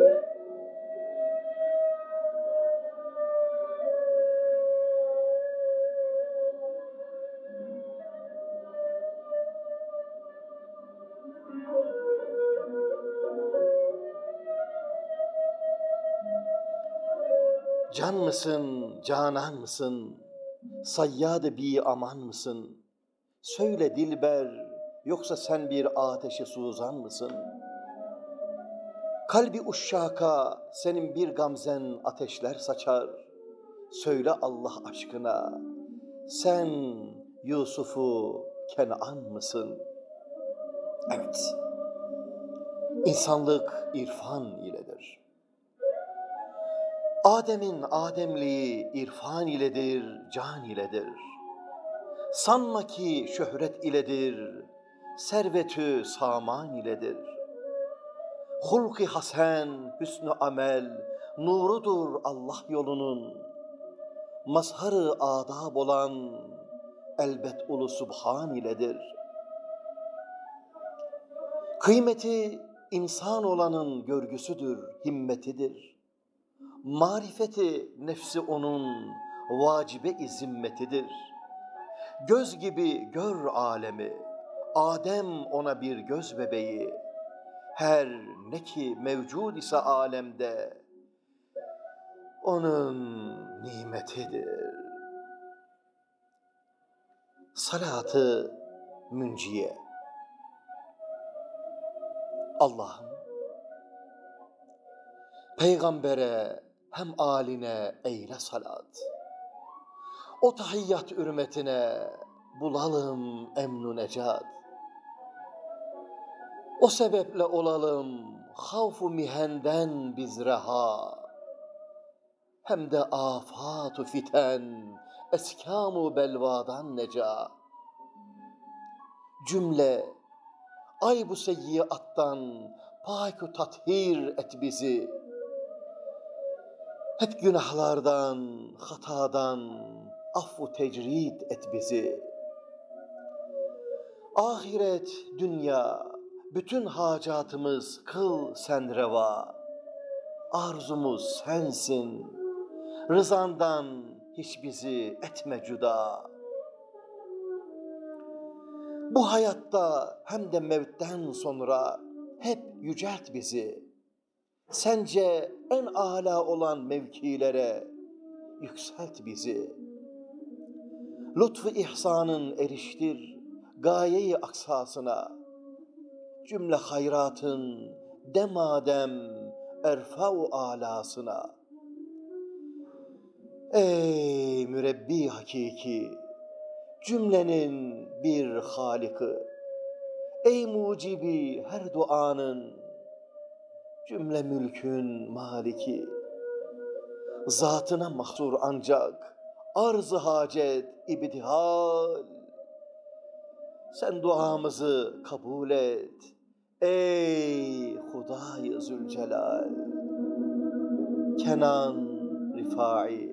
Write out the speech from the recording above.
Can mısın, canan mısın? Sayyad-ı bi aman mısın? Söyle dilber, yoksa sen bir ateşe suzan mısın? Kalbi uşşaka senin bir gamzen ateşler saçar. Söyle Allah aşkına, sen Yusuf'u Kenan mısın? Evet, insanlık irfan iledir. Adem'in Ademliği irfan iledir, can iledir. Sanma ki şöhret iledir, servetü saman iledir. Hulki hasen, hüsnü amel, nurudur Allah yolunun. Mazharı adab olan elbet ulu subhan iledir. Kıymeti insan olanın görgüsüdür, himmetidir marifeti nefsi onun vacibe izimmetidir. Göz gibi gör alemi, Adem ona bir göz bebeği. Her ne ki mevcud ise alemde, onun nimetidir. Salatı münciye. Allah'ım, peygambere hem aline eyle salat. O tahiyyat ürmetine bulalım emnu necat. O sebeple olalım havfu mihenden biz reha. Hem de afatu fiten, eskamu belvadan neca. Cümle ay bu seyyiattan pak tathir et bizi. Hep günahlardan, hatadan affu tecrid et bizi. Ahiret, dünya, bütün hacatımız kıl sen reva. Arzumuz sensin, rızandan hiç bizi etme cüda. Bu hayatta hem de mevtten sonra hep yücelt bizi. Sence en âlâ olan mevkilere yükselt bizi. Lütfu ihsanın eriştir gayeyi aksasına. Cümle hayratın demadem erfa-u alasına. Ey mürebbi hakiki, cümlenin bir halikı, ey mucibi her duanın, cümle mülkün maliki, zatına mahsur ancak arz-ı hacet ibtihal. Sen duamızı kabul et ey Huday Zülcelal. Kenan Rifai